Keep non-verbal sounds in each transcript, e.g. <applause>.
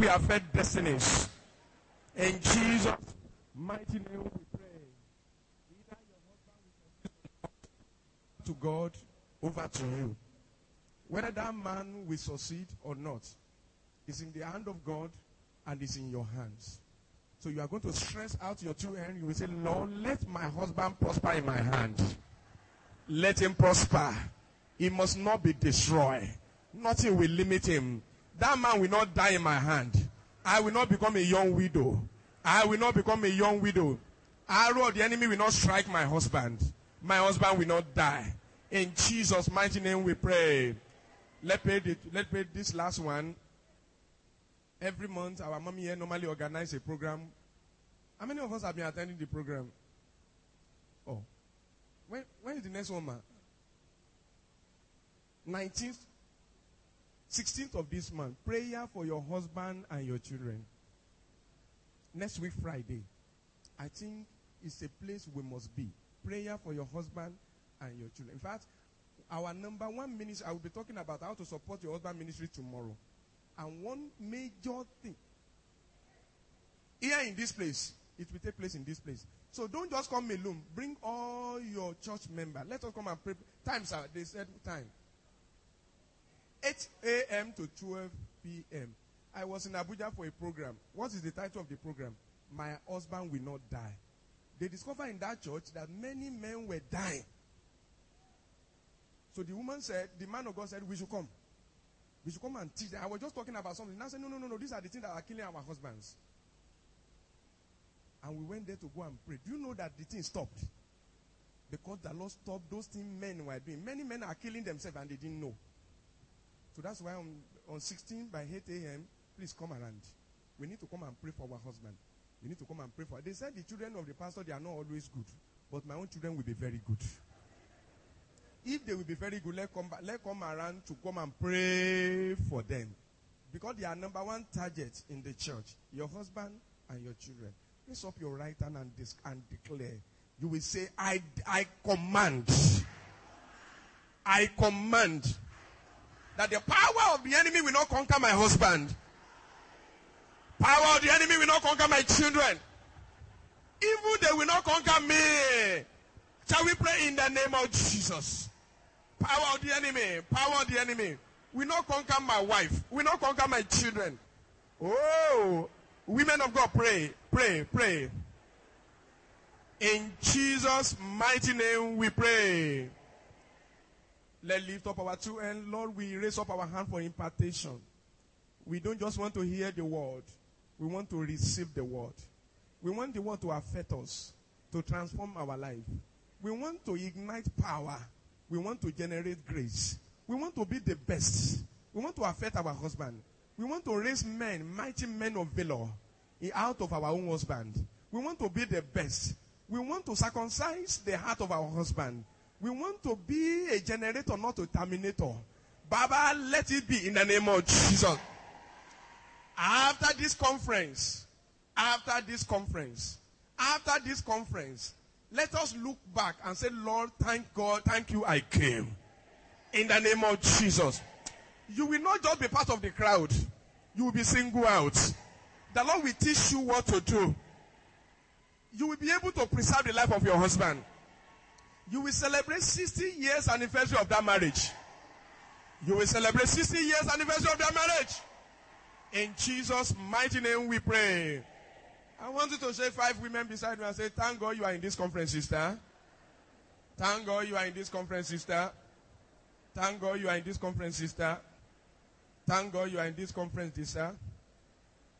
deeply affect destinies. In Jesus' mighty name we pray. To God over to you. Whether that man will succeed or not is in the hand of God and is in your hands. So you are going to stress out your two hands. You will say, Lord, let my husband prosper in my hand. Let him prosper. He must not be destroyed. Nothing will limit him. That man will not die in my hand. I will not become a young widow. I will not become a young widow. Arrow of the enemy will not strike my husband. My husband will not die. In Jesus' mighty name we pray. Let's pray, let's pray this last one. Every month, our mommy here normally organize a program. How many of us have been attending the program? Oh. When, when is the next one, ma? 19th, 16th of this month. Prayer for your husband and your children. Next week, Friday. I think it's a place we must be. Prayer for your husband and your children. In fact, our number one ministry, I will be talking about how to support your husband ministry tomorrow. And one major thing here in this place, it will take place in this place. So don't just come alone. Bring all your church members. Let us come and pray. Times are, they said time. 8 a.m. to 12 p.m. I was in Abuja for a program. What is the title of the program? My husband will not die. They discovered in that church that many men were dying. So the woman said, the man of God said, we should come. We should come and teach them. I was just talking about something. Now I said, no, no, no, no. These are the things that are killing our husbands. And we went there to go and pray. Do you know that the thing stopped? Because the Lord stopped those things men were doing. Many men are killing themselves and they didn't know. So that's why on, on 16 by 8 a.m., please come around. We need to come and pray for our husband. We need to come and pray for. They said the children of the pastor they are not always good, but my own children will be very good. If they will be very good, let come let come around to come and pray for them, because they are number one target in the church. Your husband and your children. Raise up your right hand and, dis- and declare. You will say, I, I command. I command that the power of the enemy will not conquer my husband. Power of the enemy will not conquer my children. Evil they will not conquer me. Shall we pray in the name of Jesus? Power of the enemy, power of the enemy. Will not conquer my wife. Will not conquer my children. Oh, women of God, pray, pray, pray. In Jesus' mighty name we pray. Let's lift up our two hands. Lord, we raise up our hand for impartation. We don't just want to hear the word. We want to receive the word. We want the word to affect us, to transform our life. We want to ignite power. We want to generate grace. We want to be the best. We want to affect our husband. We want to raise men, mighty men of valor, out of our own husband. We want to be the best. We want to circumcise the heart of our husband. We want to be a generator, not a terminator. Baba, let it be in the name of Jesus. After this conference, after this conference, after this conference, let us look back and say, Lord, thank God, thank you, I came. In the name of Jesus. You will not just be part of the crowd. You will be singled out. The Lord will teach you what to do. You will be able to preserve the life of your husband. You will celebrate 60 years anniversary of that marriage. You will celebrate 60 years anniversary of that marriage. In Jesus' mighty name we pray. I want you to say five women beside me and say, Thank God you are in this conference, sister. Thank God you are in this conference, sister. Thank God you are in this conference, sister. Thank God you are in this conference, sister.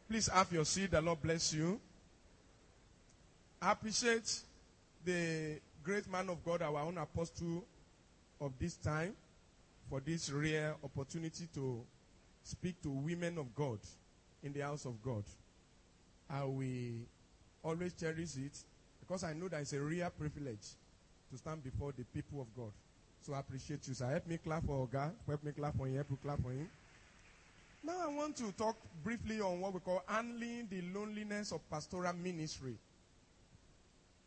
Please have your seat. The Lord bless you. Appreciate the great man of God, our own apostle of this time, for this rare opportunity to speak to women of God in the house of God. I will always cherish it because I know that it's a rare privilege to stand before the people of God. So I appreciate you, sir. Help me clap for God. Help me clap for him. Help me clap for him. Now I want to talk briefly on what we call handling the loneliness of pastoral ministry.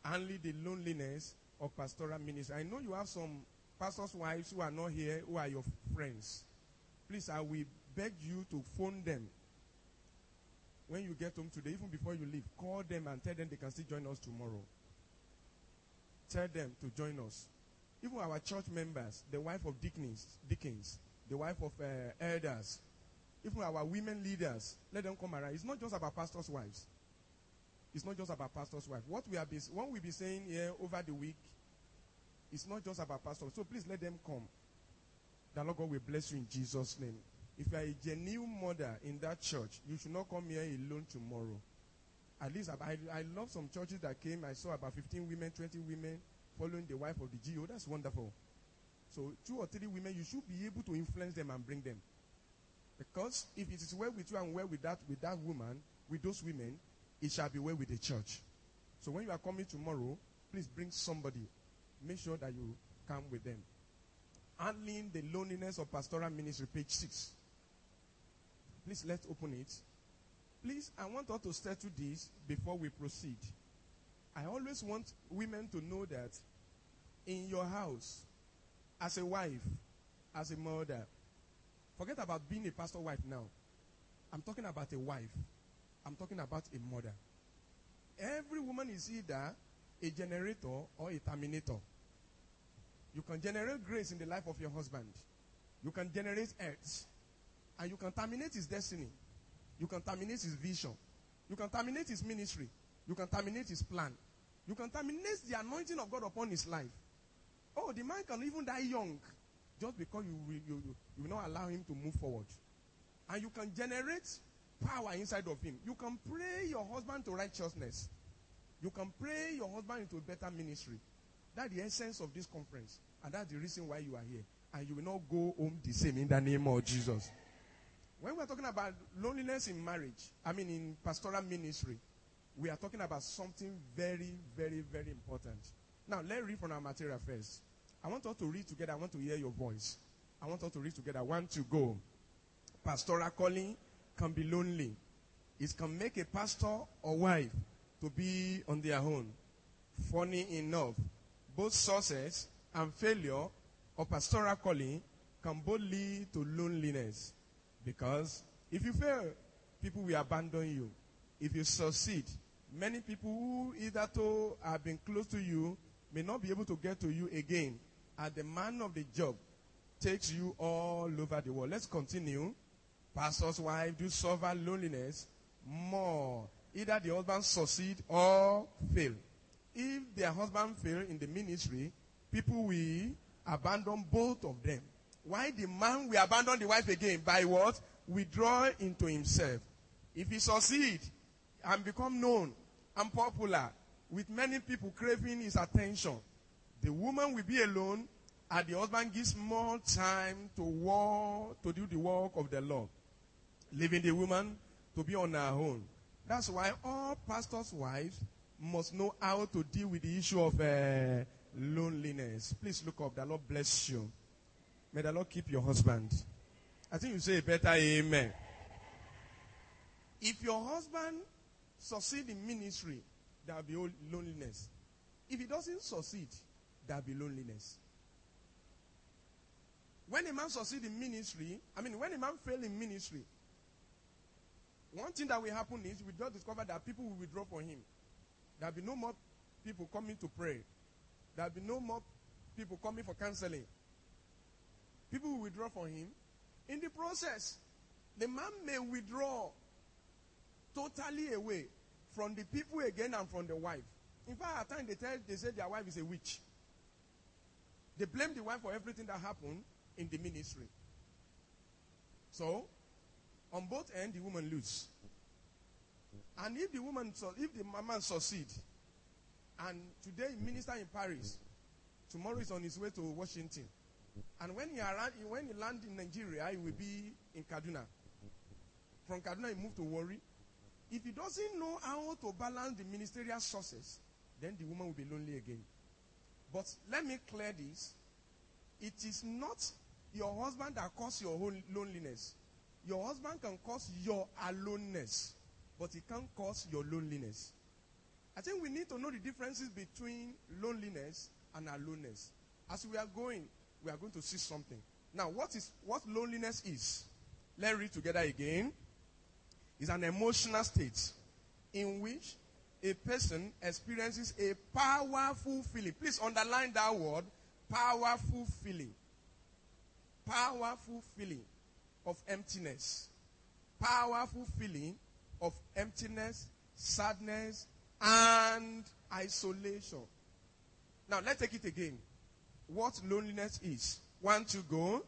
Handling the loneliness of pastoral ministry. I know you have some pastors' wives who are not here, who are your friends. Please, I will beg you to phone them when you get home today, even before you leave, call them and tell them they can still join us tomorrow. Tell them to join us. Even our church members, the wife of deacons, deacons the wife of uh, elders, even our women leaders, let them come around. It's not just about pastors' wives. It's not just about pastors' wives. What we have been, what we be saying here over the week, it's not just about pastors. So please let them come. The Lord God will bless you in Jesus' name. If you are a genuine mother in that church, you should not come here alone tomorrow. At least I, I love some churches that came. I saw about 15 women, 20 women following the wife of the GO. That's wonderful. So two or three women, you should be able to influence them and bring them. Because if it is well with you and well with that with that woman, with those women, it shall be well with the church. So when you are coming tomorrow, please bring somebody. Make sure that you come with them. Handling the loneliness of pastoral ministry, page six. Please let's open it. Please, I want us to settle this before we proceed. I always want women to know that in your house, as a wife, as a mother, forget about being a pastor wife now. I'm talking about a wife. I'm talking about a mother. Every woman is either a generator or a terminator. You can generate grace in the life of your husband. You can generate earth. And you can terminate his destiny. You can terminate his vision. You can terminate his ministry. You can terminate his plan. You can terminate the anointing of God upon his life. Oh, the man can even die young just because you, you, you, you will not allow him to move forward. And you can generate power inside of him. You can pray your husband to righteousness. You can pray your husband into a better ministry. That's the essence of this conference. And that's the reason why you are here. And you will not go home the same in the name of Jesus. When we're talking about loneliness in marriage, I mean in pastoral ministry, we are talking about something very, very, very important. Now, let's read from our material first. I want us to read together. I want to hear your voice. I want us to read together. One to go. Pastoral calling can be lonely. It can make a pastor or wife to be on their own. Funny enough, both success and failure of pastoral calling can both lead to loneliness. Because if you fail, people will abandon you. If you succeed, many people who either to have been close to you may not be able to get to you again. And the man of the job takes you all over the world. Let's continue. Pastor's wife do suffer loneliness more. Either the husband succeed or fail. If their husband fail in the ministry, people will abandon both of them. Why the man will abandon the wife again? By what? Withdraw into himself. If he succeed and become known and popular, with many people craving his attention, the woman will be alone and the husband gives more time to work, to do the work of the Lord, leaving the woman to be on her own. That's why all pastors' wives must know how to deal with the issue of uh, loneliness. Please look up. The Lord bless you. May the Lord keep your husband. I think you say a better amen. If your husband succeed in ministry, there will be loneliness. If he doesn't succeed, there will be loneliness. When a man succeed in ministry, I mean, when a man fail in ministry, one thing that will happen is we just discover that people will withdraw from him. There will be no more people coming to pray. There will be no more people coming for counseling. People will withdraw from him. In the process, the man may withdraw totally away from the people again and from the wife. In fact, at times they tell they say their wife is a witch. They blame the wife for everything that happened in the ministry. So, on both ends, the woman lose. And if the woman, if the man succeed, and today minister in Paris, tomorrow he's on his way to Washington, and when he arrive, when he land in Nigeria, he will be in Kaduna. From Kaduna, he move to Warri. If he doesn't know how to balance the ministerial sources, then the woman will be lonely again. But let me clear this. It is not your husband that causes your own loneliness. Your husband can cause your aloneness, but he can't cause your loneliness. I think we need to know the differences between loneliness and aloneness. As we are going, we are going to see something. Now, what is what loneliness is? Let's read together again. is an emotional state in which a person experiences a powerful feeling. Please underline that word powerful feeling. Powerful feeling of emptiness. Powerful feeling of emptiness, sadness, and isolation. Now, let's take it again. What loneliness is. One to go.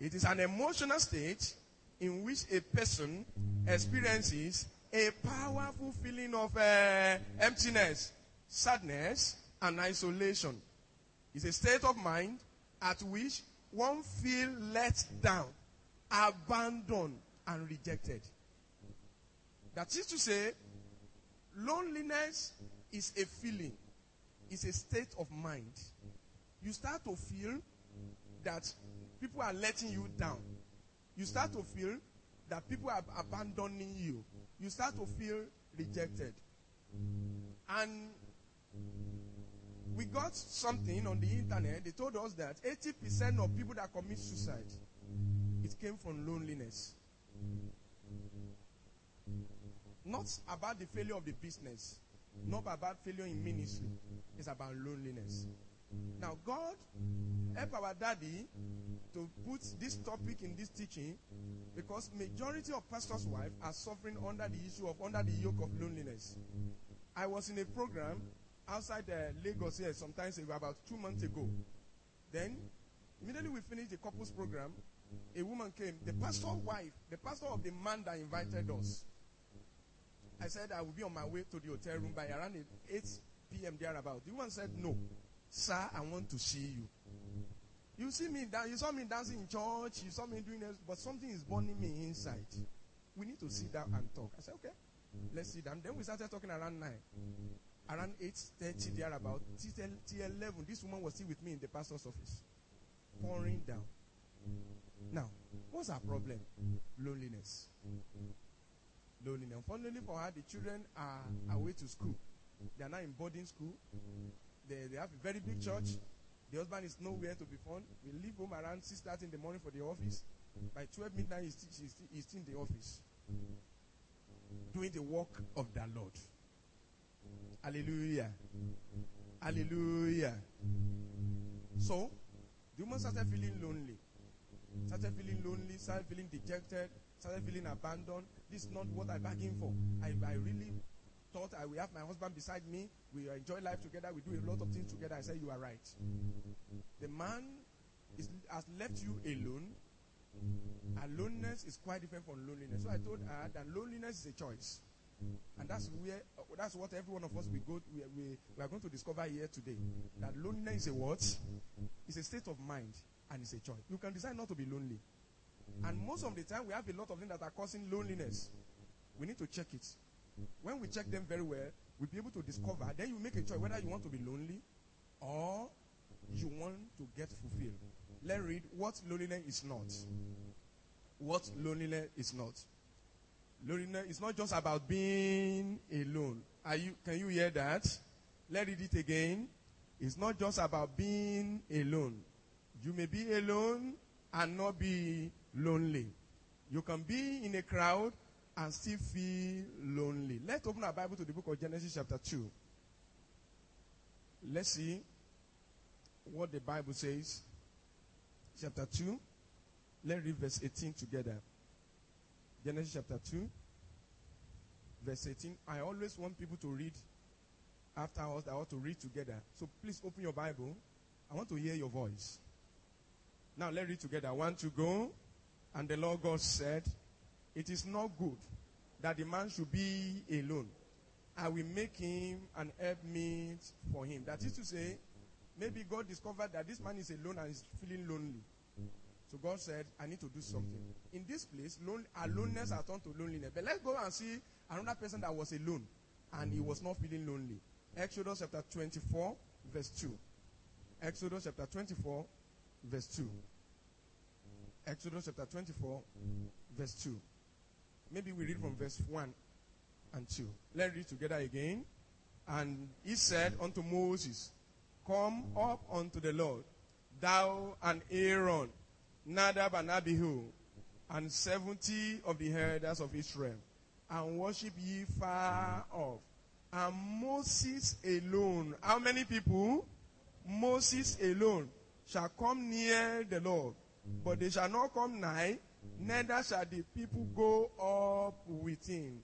It is an emotional state in which a person experiences a powerful feeling of uh, emptiness, sadness, and isolation. It's a state of mind at which one feels let down, abandoned, and rejected. That is to say, loneliness is a feeling, it's a state of mind. You start to feel that people are letting you down. You start to feel that people are abandoning you. You start to feel rejected. And we got something on the internet. They told us that 80% of people that commit suicide, it came from loneliness. Not about the failure of the business, not about failure in ministry. It's about loneliness. Now, God help our daddy to put this topic in this teaching because majority of pastors' wives are suffering under the issue of under the yoke of loneliness. I was in a program outside uh, Lagos here sometimes about two months ago. Then, immediately we finished the couples program, a woman came, the pastor's wife, the pastor of the man that invited us. I said I will be on my way to the hotel room by around 8 p.m. thereabout. The woman said, No, sir, I want to see you. You see me, you saw me dancing in church, you saw me doing this, but something is burning me inside. We need to sit down and talk. I said, okay, let's sit down. Then we started talking around 9. Around 8.30 thereabout, till, till 11, this woman was still with me in the pastor's office. Pouring down. Now, what's our problem? Loneliness. Loneliness. Unfortunately for her, the children are away to school. They are now in boarding school. They, they have a very big church. The husband is nowhere to be found. We leave home around 6.30 in the morning for the office. By 12 midnight, he's, he's, he's still in the office. Doing the work of the Lord. Hallelujah. Hallelujah. So, the woman started feeling lonely. Started feeling lonely, started feeling dejected, started feeling abandoned. This is not what I bargained for. I, I really thought I will have my husband beside me. We enjoy life together. We do a lot of things together. I said, You are right. The man is, has left you alone. Aloneness is quite different from loneliness. So I told her that loneliness is a choice. And that's where that's what every one of us we go we, we, we are going to discover here today. That loneliness is a what? It's a state of mind and it's a choice. You can decide not to be lonely. And most of the time we have a lot of things that are causing loneliness. We need to check it. When we check them very well, we'll be able to discover. Then you make a choice whether you want to be lonely or you want to get fulfilled. Let's read what loneliness is not. What loneliness is not. Loneliness is not just about being alone. Are you, can you hear that? Let's read it again. It's not just about being alone. You may be alone and not be lonely. You can be in a crowd and still feel lonely. Let's open our Bible to the book of Genesis, chapter 2. Let's see what the Bible says. Chapter 2. Let's read verse 18 together. Genesis chapter 2, verse 18. I always want people to read after us, I want to read together. So please open your Bible. I want to hear your voice. Now let's read together. One to go. And the Lord God said, It is not good that the man should be alone. I will make him an helpmeet for him. That is to say, maybe God discovered that this man is alone and is feeling lonely. So God said, I need to do something. In this place, lone, aloneness has turned to loneliness. But let's go and see another person that was alone and he was not feeling lonely. Exodus chapter 24, verse 2. Exodus chapter 24, verse 2. Exodus chapter 24, verse 2. Maybe we read from verse 1 and 2. Let's read together again. And he said unto Moses, Come up unto the Lord, thou and Aaron, Nadab and Abihu, and seventy of the elders of Israel, and worship ye far off. And Moses alone, how many people? Moses alone shall come near the Lord, but they shall not come nigh, neither shall the people go up with him.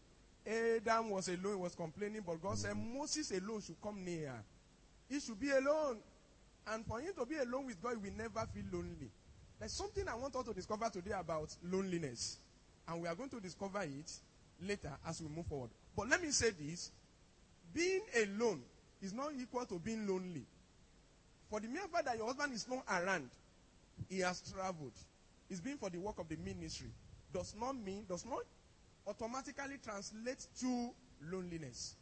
Adam was alone, he was complaining, but God said Moses alone should come near. He should be alone. And for him to be alone with God, he will never feel lonely. There's something I want us to discover today about loneliness. And we are going to discover it later as we move forward. But let me say this being alone is not equal to being lonely. For the mere fact that your husband is not around, he has traveled. He's been for the work of the ministry. Does not mean, does not automatically translate to loneliness.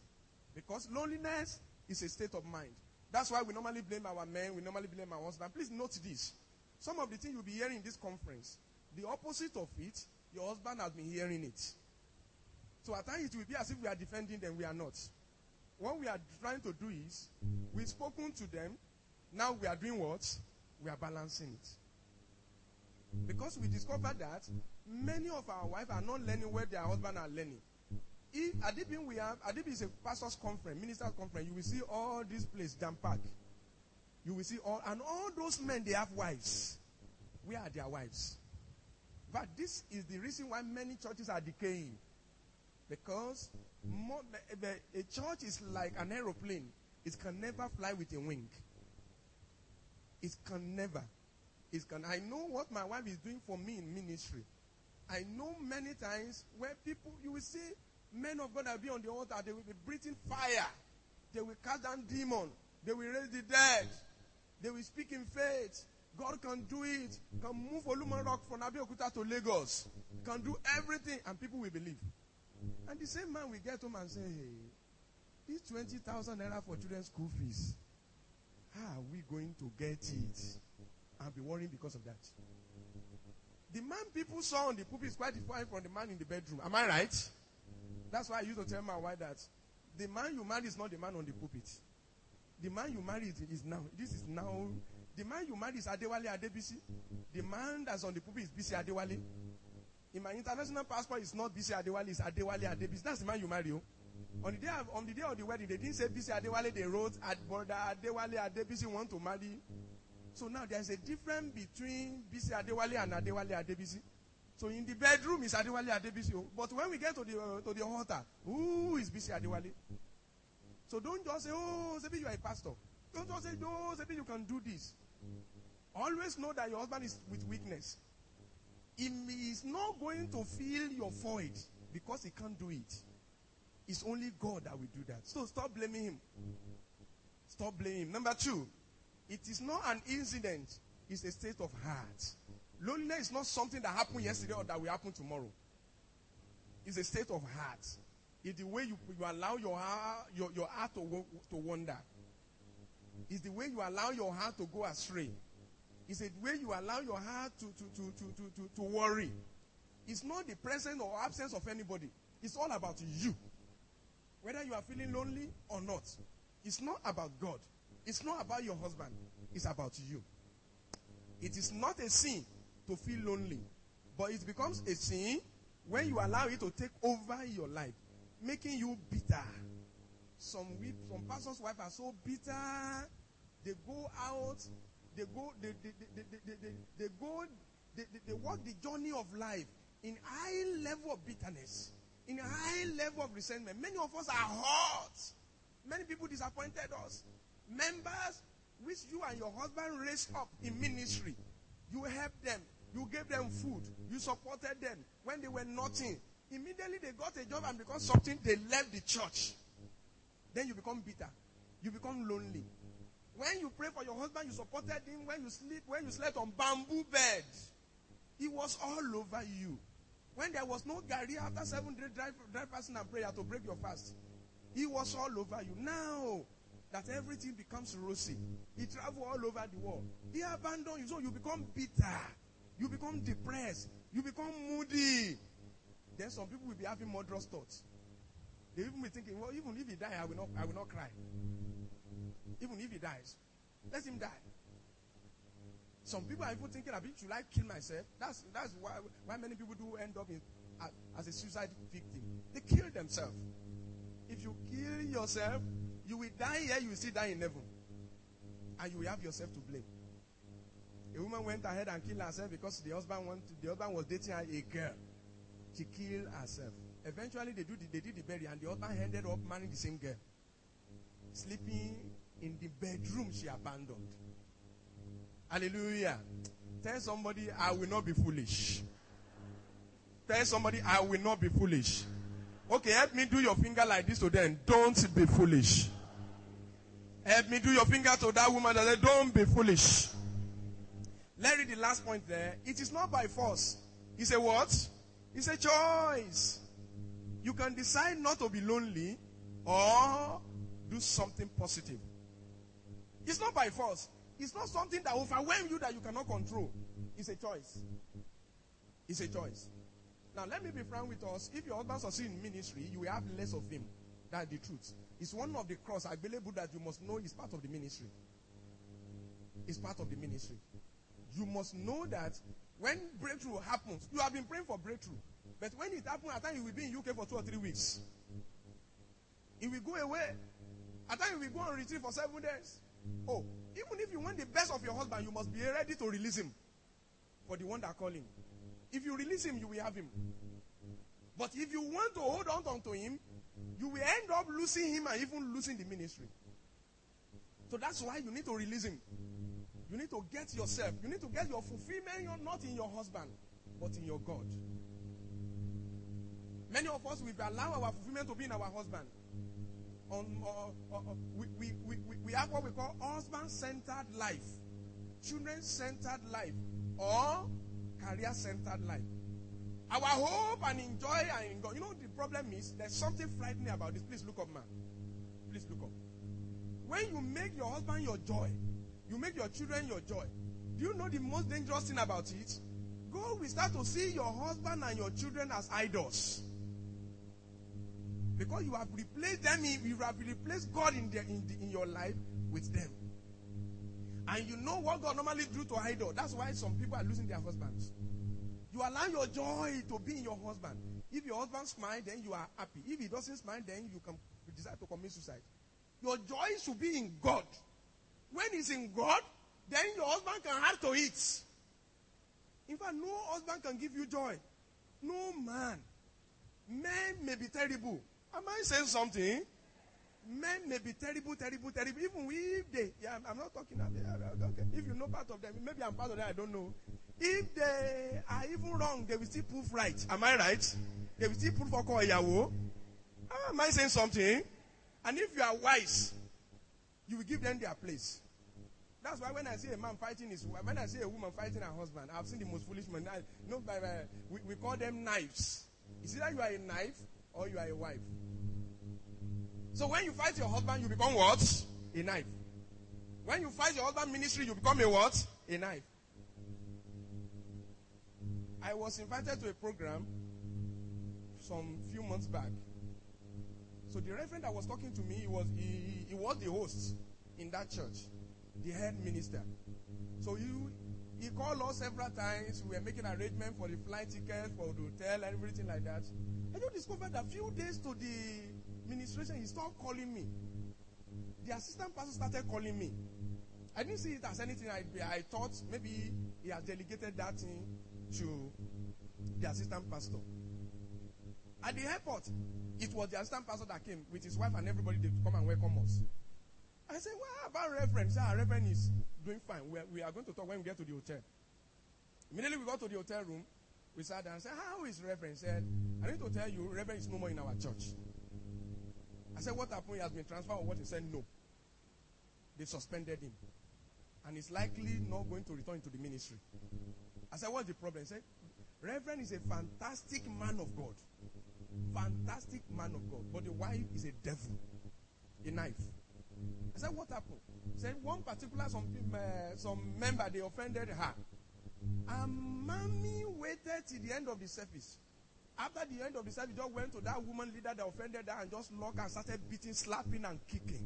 Because loneliness is a state of mind. That's why we normally blame our men, we normally blame our husband. Please note this. Some of the things you'll be hearing in this conference, the opposite of it, your husband has been hearing it. So at times it will be as if we are defending them, we are not. What we are trying to do is, we've spoken to them, now we are doing what? We are balancing it. Because we discovered that many of our wives are not learning where their husband are learning. If Adibin we have Adibin is a pastors conference, ministers conference, you will see all these places jam pack. You will see all and all those men they have wives. Where are their wives? But this is the reason why many churches are decaying. Because more, a church is like an aeroplane. It can never fly with a wing. It can never. It can. I know what my wife is doing for me in ministry. I know many times where people, you will see men of God will be on the altar, they will be breathing fire. They will cast down demon. They will raise the dead. They will speak in faith. God can do it. Can move Olumo Rock from Abeokuta to Lagos. Can do everything and people will believe. And the same man will get home and say, hey, this 20,000 naira for children's school fees, how are we going to get it? I'll be worrying because of that. The man people saw on the pulpit is quite different from the man in the bedroom. Am I right? That's why I used to tell my wife that the man you marry is not the man on the pulpit. The man you marry is, now. This is now. The man you marry is Adewale Adebisi. The man that's on the pulpit is Bisi Adewale. In my international passport, it's not Bisi Adewale, it's Adewale Adebisi. That's the man you marry. Oh. On the day of, on the day of the wedding, they didn't say Bisi Adewale. They wrote brother Adewale Adebisi want to marry. So now there's a difference between Bisi Adewale and Adewale Adebisi. So in the bedroom is Adewale Adebisi. But when we get to the uh, to the altar, who is Bisi Adewale? So don't just say, oh, maybe you are a pastor. Don't just say, oh, maybe you can do this. Always know that your husband is with weakness. He is not going to fill your void because he can't do it. It's only God that will do that. So stop blaming him. Stop blaming him. Number two, it is not an incident, it's a state of heart. Loneliness is not something that happened yesterday or that will happen tomorrow. It's a state of heart. It's the way you, you allow your heart, your, your heart to, to wander. It's the way you allow your heart to go astray. It's the way you allow your heart to, to, to, to, to, to, to worry. It's not the presence or absence of anybody. It's all about you. Whether you are feeling lonely or not. It's not about God. It's not about your husband. It's about you. It is not a sin to feel lonely. But it becomes a sin when you allow it to take over your life, making you bitter. Some we, some pastors' wives are so bitter. They go out, they go, they, they, they, they, they, they, they go, they, they, they walk the journey of life in high level of bitterness, in a high level of resentment. Many of us are hurt. Many people disappointed us. Members which you and your husband raised up in ministry, you helped them, you gave them food, you supported them when they were nothing. Immediately they got a job and because something, they left the church. Then you become bitter. You become lonely. When you pray for your husband, you supported him. When you sleep, when you slept on bamboo bed, he was all over you. When there was no garri after seven days drive, fasting and prayer to break your fast, he was all over you. Now that everything becomes rosy, he travel all over the world. He abandoned you, so you become bitter. You become depressed. You become moody. Then some people will be having murderous thoughts. They even be thinking, well, even if he die, I will not, I will not cry. Even if he dies, let him die. Some people are even thinking, "I should I kill myself? That's that's why why many people do end up in a- as a suicide victim. They kill themselves. If you kill yourself, you will die here, you will still die in heaven. And you will have yourself to blame. A woman went ahead and killed herself because the husband wanted, the husband was dating a girl. She killed herself. Eventually, they, do the, they did the burial, and the husband ended up marrying the same girl. Sleeping in the bedroom she abandoned. Hallelujah. Tell somebody, I will not be foolish. Tell somebody, I will not be foolish. Okay, help me do your finger like this to them. Don't be foolish. Help me do your finger to that woman that said, Don't be foolish. Let's read the last point there. It is not by force. It's a what? It's a choice. You can decide not to be lonely or do something positive. It's not by force. It's not something that overwhelms you that you cannot control. It's a choice. It's a choice. Now, let me be frank with us. If your husband succeeds in ministry, you will have less of him. That's the truth. It's one of the cross available that you must know is part of the ministry. It's part of the ministry. You must know that when breakthrough happens, you have been praying for breakthrough. But when it happens, at times you will be in UK for two or three weeks. It will go away. At times you will go on retreat for seven days. Oh, even if you want the best of your husband, you must be ready to release him for the one that call him. If you release him, you will have him. But if you want to hold on to him, you will end up losing him and even losing the ministry. So that's why you need to release him. You need to get yourself, you need to get your fulfillment not in your husband, but in your God. Many of us, we allow our fulfillment to be in our husband. On, uh, uh, uh, we, we, we, we- have what we call husband centered life, children centered life, or career centered life. Our hope and enjoy and. You know, the problem is there's something frightening about this. Please look up, man. Please look up. When you make your husband your joy, you make your children your joy. Do you know the most dangerous thing about it? God will start to see your husband and your children as idols. Because you have replaced them, in, you have replaced God in, in, the, in your life with them. And you know what God normally do to idol. That's why some people are losing their husbands. You allow your joy to be in your husband. If your husband smiles, then you are happy. If he doesn't smile, then you can decide to commit suicide. Your joy should be in God. When it's in God, then your husband can add to it. In fact, no husband can give you joy. No man. Men may be terrible. Am I saying something? Men may be terrible, terrible, terrible. Even if they, yeah, I'm- not talking about, okay. If you know part of them, maybe I'm part of them, I don't know. If they are even wrong, they will still prove right. Am I right? They will still prove for Yahweh. Am I saying something? And if you are wise, you will give them their place. That's why when I see a man fighting his wife, when I see a woman fighting her husband, I've seen the most foolish man. I, no, by, by, we, we call them knives. It's that you are a knife or you are a wife. So when you fight your husband, you become what? A knife. When you fight your husband ministry, you become a what? A knife. I was invited to a program some few months back. So the reverend that was talking to me, he was he, he- he was the host in that church, the head minister. So you he called us several times. We were making arrangements for the flight tickets, for the hotel, and everything like that. I just discovered that few days to the ministration, he stopped calling me. The assistant pastor started calling me. I didn't see it as anything. I, I thought maybe he has delegated that thing to the assistant pastor. At the airport, it was the assistant pastor that came with his wife and everybody to come and welcome us. I said, What about Reverend? He said, Our ah, Reverend is doing fine. We are, we are going to talk when we get to the hotel. Immediately we got to the hotel room. We sat down and said, How is Reverend? He said, I need to tell you, Reverend is no more in our church. I said, What happened? He has been transferred or what? He said, No. They suspended him. And he's likely not going to return to the ministry. I said, What's the problem? He said, Reverend is a fantastic man of God. Fantastic man of God. But the wife is a devil. A knife. I said, What happened? Said, One particular, some, uh, some member, they offended her. And mommy waited till the end of the service. After the end of the service, just went to that woman leader that offended her and just locked and started beating, slapping, and kicking.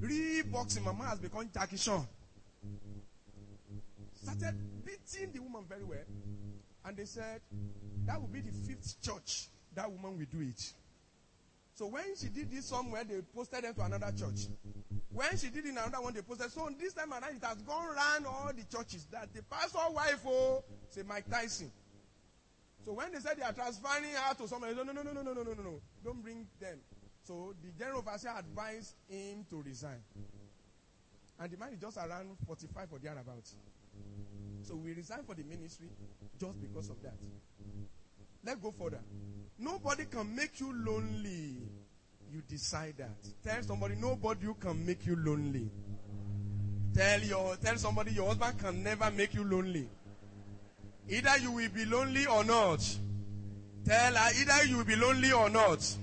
Reboxing. Mama has become Jackie Chan. Started beating the woman very well. And they said, That will be the fifth church that woman will do it. So when she did this somewhere, they posted them to another church. When she did it in another one, they posted. So this time around, it has gone around all the churches that the pastor wife, oh, say Mike Tyson. So when they said they are transferring her to somewhere, no, no, no, no, no, no, no, no, no, don't bring them. So the general overseer advised him to resign. And the man is just around 45 or thereabouts. So we resigned for the ministry just because of that. Let's go further. Nobody can make you lonely. You decide that. Tell somebody, nobody can make you lonely. Tell your tell somebody your husband can never make you lonely. Either you will be lonely or not. Tell her either you will be lonely or not.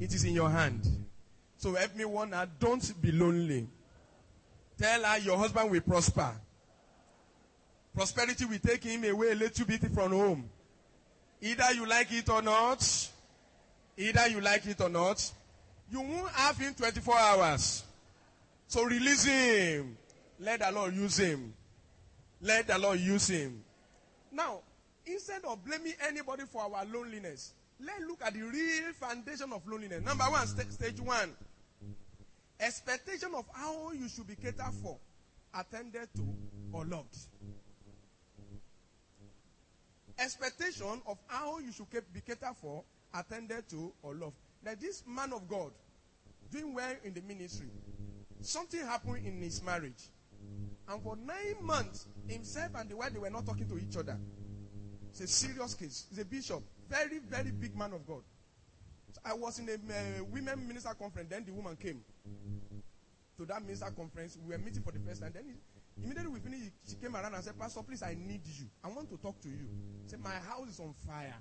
It is in your hand. So help me one her, don't be lonely. Tell her your husband will prosper. Prosperity will take him away a little bit from home. Either you like it or not. Either you like it or not. You won't have him 24 hours. So release him. Let the Lord use him. Let the Lord use him. Now, instead of blaming anybody for our loneliness, let's look at the real foundation of loneliness. Number one, st- stage one. Expectation of how you should be catered for, attended to, or loved. Expectation of how you should be catered for, attended to, or loved. That this man of God, doing well in the ministry, something happened in his marriage. And for nine months, himself and the wife, they were not talking to each other. It's a serious case. He's a bishop. Very, very big man of God. So I was in a uh, women minister conference. Then the woman came to that minister conference. We were meeting for the first time. Then he, immediately we finished, she came around and said, Pastor, please, I need you. I want to talk to you. She said, My house is on fire.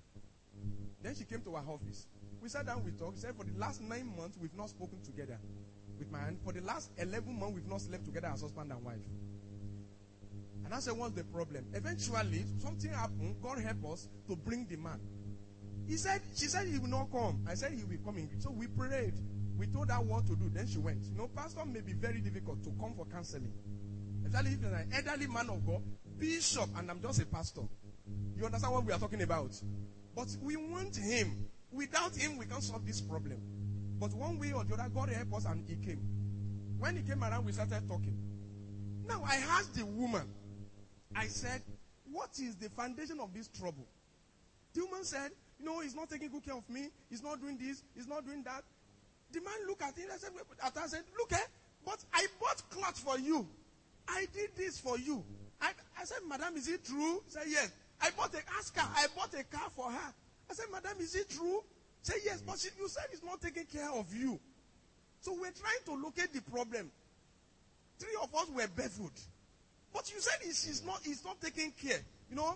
Then she came to our office. We sat down, we talked. She said, For the last nine months, we've not spoken together with my hand. For the last 11 months, we've not slept together as husband and wife. And I said, What's the problem? Eventually, something happened. God help us to bring the man. He said, She said he will not come. I said he will come in. So we prayed. We told her what to do. Then she went. You know, pastor may be very difficult to come for counseling. Especially if you're an elderly man of God, bishop, and I'm just a pastor. You understand what we are talking about? But we want him. Without him, we can't solve this problem. But one way or the other, God help us and he came. When he came around, we started talking. Now I asked the woman, I said, What is the foundation of this trouble? The woman said, You know, he's not taking good care of me. He's not doing this. He's not doing that. The man looked at him. and said, Look, eh, but I bought clothes for you. I did this for you. I, I said, Madam, is it true? She said, Yes. I bought a ask her. I bought a car for her. I said, Madam, is it true? Said yes, but she, you said he's not taking care of you. So we're trying to locate the problem. Three of us were barefoot. But you said he's, he's not he's not taking care. You know,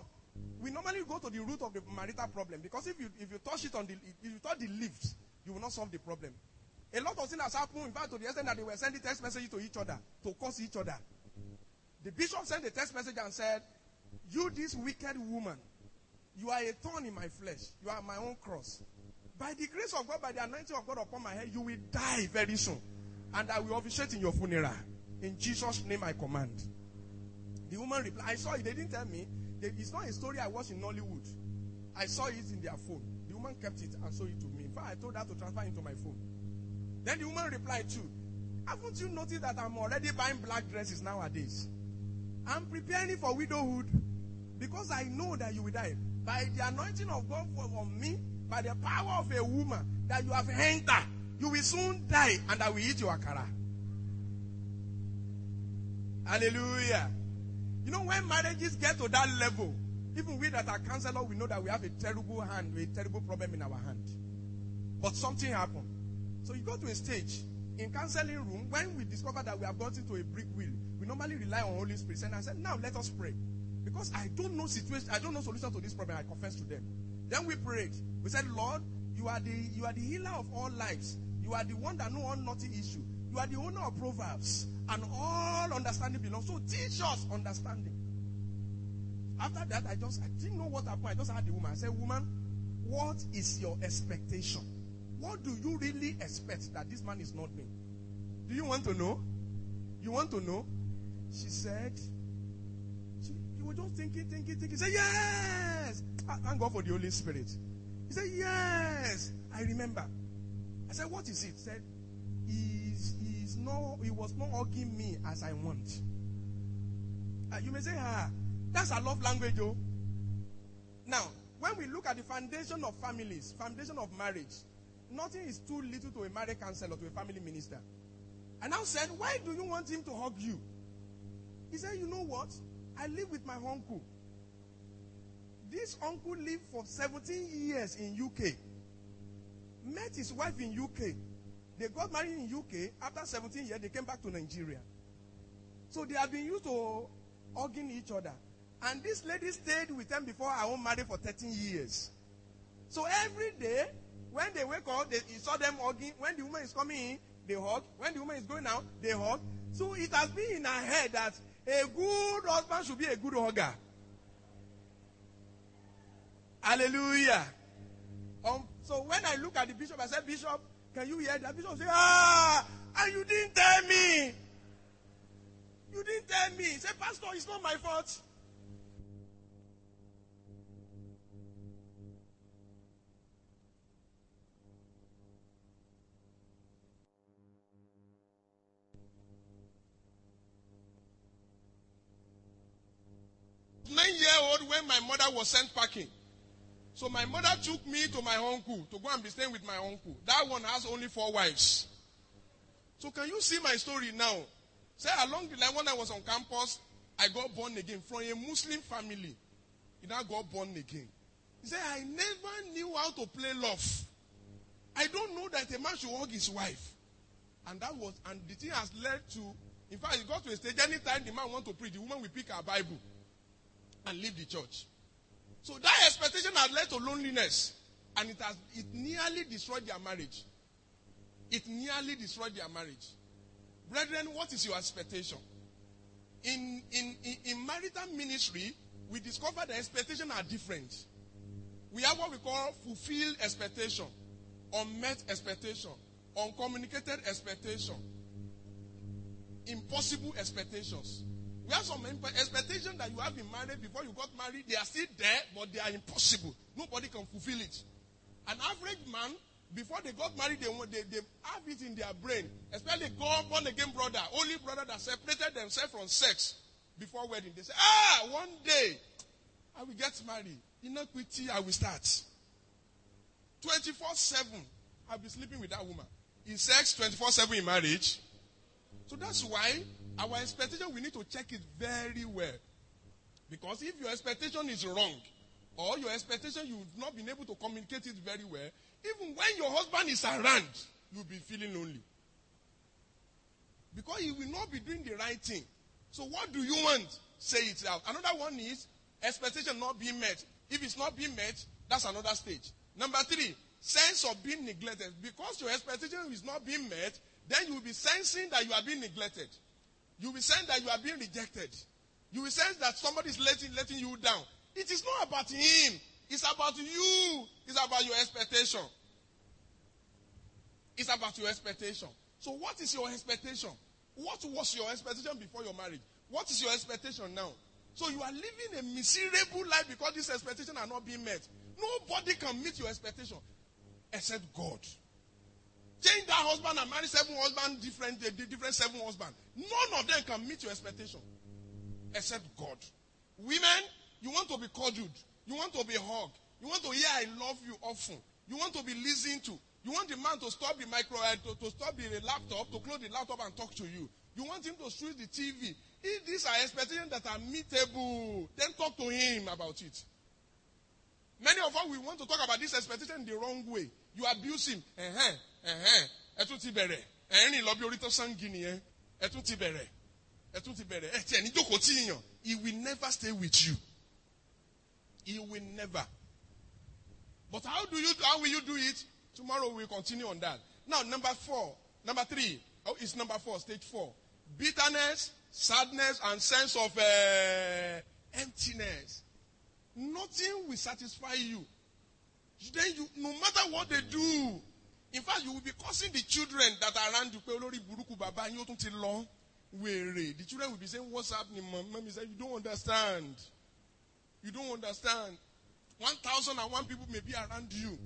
we normally go to the root of the marital problem because if you if you touch it on the if you touch the leaves, you will not solve the problem. A lot of things has happened, in fact, to the extent that they were sending text messages to each other to cause each other. The bishop sent a text message and said, You, this wicked woman, you are a thorn in my flesh. You are my own cross. By the grace of God, by the anointing of God upon my head, you will die very soon. And I will officiate in your funeral. In Jesus' name I command. The woman replied, I saw it. They didn't tell me. It's not a story I watched in Nollywood. I saw it in their phone. The woman kept it and showed it to me. In fact, I told her to transfer it into my phone. Then the woman replied too. Haven't you noticed that I'm already buying black dresses nowadays? I'm preparing for widowhood because I know that you will die. By the anointing of God on me, by the power of a woman that you have entered, you will soon die and I will eat your akara. Hallelujah. You know, when marriages get to that level, even we that are counselors, we know that we have a terrible hand, a terrible problem in our hand. But something happened. So you go to a stage in counseling room when we discover that we have gotten to a brick wheel. We normally rely on Holy Spirit. And I said, now let us pray. Because I don't know situation, I don't know solution to this problem. I confess to them. Then we prayed. We said, Lord, you are the you are the healer of all lives. You are the one that know all naughty issue. You are the owner of proverbs, and all understanding belongs. So teach us understanding. After that, I just I didn't know what happened. I just had the woman. I said, Woman, what is your expectation? What do you really expect that this man is not me? Do you want to know? You want to know? She said, she, was just thinking, thinking, thinking. Said, Yes! I thank God for the Holy Spirit. He said, Yes! I remember. I said, What is it? He said, He's, he's he was not hugging me as I want. Uh, you may say, Ah, that's a love language, oh. Now, when we look at the foundation of families, foundation of marriage, nothing is too little to a marriage counselor, to a family minister. And I now said, Why do you want him to hug you? He said, You know what? I live with my uncle. This uncle lived for 17 years in UK. Met his wife in UK. They got married in UK. After 17 years, they came back to Nigeria. So they have been used to hugging each other. And this lady stayed with them before her own marriage for 13 years. So every day, when they wake up, they, he saw them hugging. When the woman is coming in, they hug. When the woman is going out, they hug. So it has been in her head that a good husband should be a good hugger. Hallelujah. Um, so when I look at the bishop, I said, Bishop, can you hear that? Bishop say, Ah, and you didn't tell me. You didn't tell me. Say, Pastor, it's not my fault. When my mother was sent packing. So my mother took me to my uncle to go and be staying with my uncle. That one has only four wives. So can you see my story now? Say along the line when I was on campus, I got born again from a Muslim family. He now got born again. He said, I never knew how to play love. I don't know that a man should hug his wife. And that was, and the thing has led to, in fact, it got to a stage, anytime the man want to preach, the woman will pick her Bible and leave the church. So that expectation has led to loneliness. And it has it nearly destroyed their marriage. It nearly destroyed their marriage. Brethren, what is your expectation? In, in, in, in marital ministry, we discover the expectations are different. We have what we call fulfilled expectation, unmet expectation, uncommunicated expectation, impossible expectations. We have some expectations that you have been married before you got married. They are still there, but they are impossible. Nobody can fulfill it. An average man, before they got married, they, they, they have it in their brain. Especially God, born again brother, only brother that separated themselves from sex before wedding. They say, ah, one day I will get married. Iniquity, I will start. 24 7, I'll be sleeping with that woman. In sex, 24 7 in marriage. So that's why our expectation, we need to check it very well. Because if your expectation is wrong, or your expectation you've not been able to communicate it very well, even when your husband is around, you'll be feeling lonely. Because he will not be doing the right thing. So what do you want? Say it out. Another one is expectation not being met. If it's not being met, that's another stage. Number three, sense of being neglected. Because your expectation is not being met, then you will be sensing that you are being neglected. You will sense that you are being rejected. You will sense that somebody is letting, letting you down. It is not about him. It's about you. It's about your expectation. It's about your expectation. So what is your expectation? What was your expectation before your marriage? What is your expectation now? So you are living a miserable life because these expectations are not being met. Nobody can meet your expectation except God. Change that husband and marry seven husbands, different, different seven husbands. None of them can meet your expectation except God. Women, you want to be cuddled. You want to be hugged. You want to hear I love you often. You want to be listened to. You want the man to stop the micro, uh, to, to stop the laptop, to close the laptop and talk to you. You want him to switch the TV. If these are expectations that are meetable, then talk to him about it. Many of us, we want to talk about this expectation the wrong way. You abuse him. Uh-huh. Ẹ tún ti bẹ̀rẹ̀. Ẹ̀rín lọ bí orí tó sangi nìyẹn. Ẹ tún ti bẹ̀rẹ̀. Ẹ tún ti bẹ̀rẹ̀. Ẹ tiẹ̀ ní jókòó tí yàn. He will never stay with you. He will never. But how do you, how will you do it? Tomorrow we will continue on that. Now, number four. Number three. Oh, it's number four, stage four. Bitterness, sadness, and sense of uh, emptiness. Nothing will satisfy you. Then you, no matter what they do, in fact, you will be causing the children that are around you. pé burúkú bàbá lọ wèrè. The children will be saying, What's happening, mom? Mommy said, You don't understand. You don't understand. 1,001 people may be around you.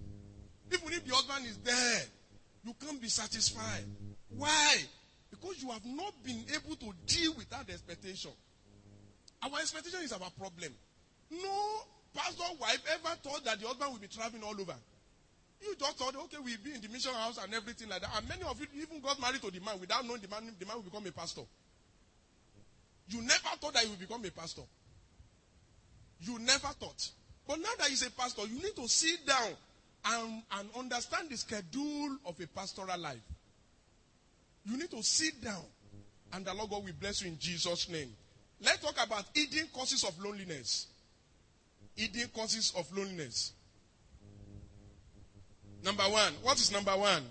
Even if the husband is there, you can't be satisfied. Why? Because you have not been able to deal with that expectation. Our expectation is our problem. No pastor wife ever thought that the husband will be traveling all over. You just thought, okay, we'll be in the mission house and everything like that. And many of you even got married to the man without knowing the man, the man will become a pastor. You never thought that he would become a pastor. You never thought. But now that he's a pastor, you need to sit down and, and understand the schedule of a pastoral life. You need to sit down and the Lord God will bless you in Jesus' name. Let's talk about hidden causes of loneliness. Hidden causes of loneliness. Number one. What is number one?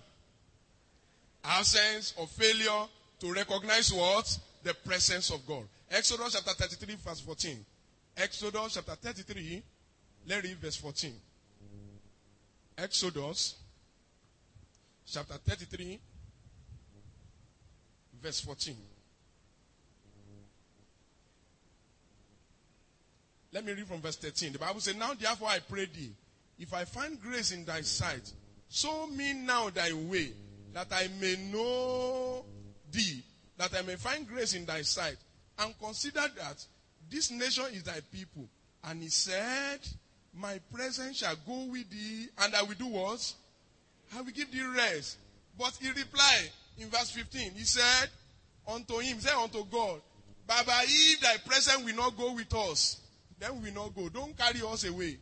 Absence of failure to recognize what? The presence of God. Exodus chapter 33, verse 14. Exodus chapter 33, let's read verse 14. Exodus chapter 33, verse 14. Let me read from verse 13. The Bible says, Now therefore I pray thee, if I find grace in thy sight, show me now thy way, that I may know thee, that I may find grace in thy sight, and consider that this nation is thy people. And he said, My presence shall go with thee, and I will do what? I will give thee rest. But he replied in verse 15, he said unto him, say unto God, Baba, if thy presence will not go with us, then we will not go. Don't carry us away.